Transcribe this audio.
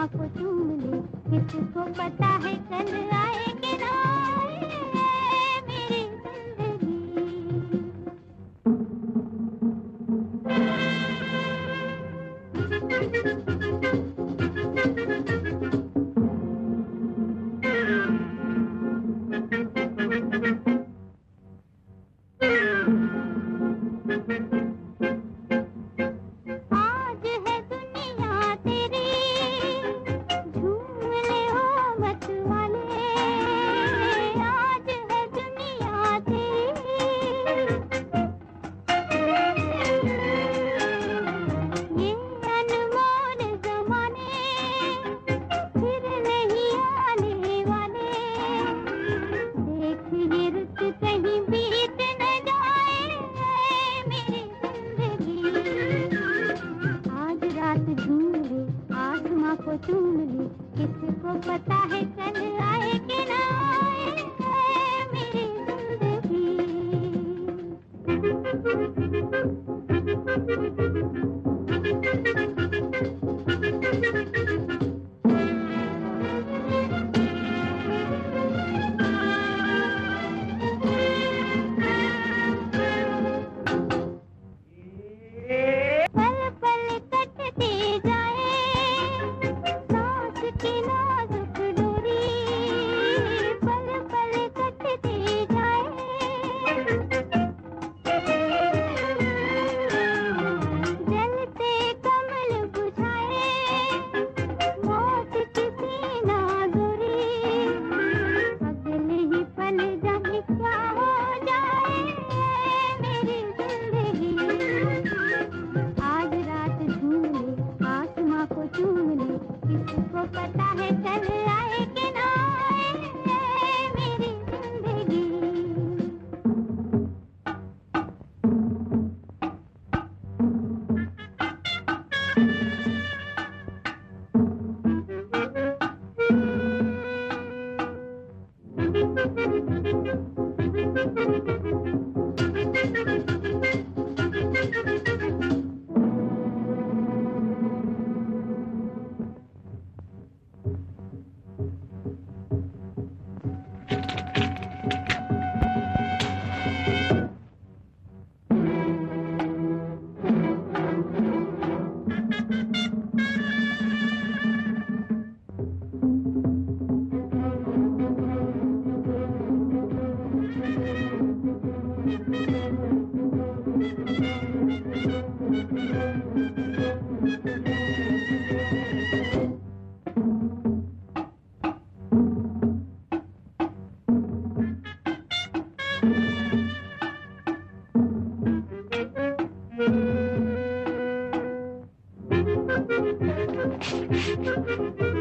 आत्मा को चूम ले किसको पता है चल आए किनारे मेरी ज़िंदगी। चूम ली किसको पता है कल सबको पता है चल Thank you.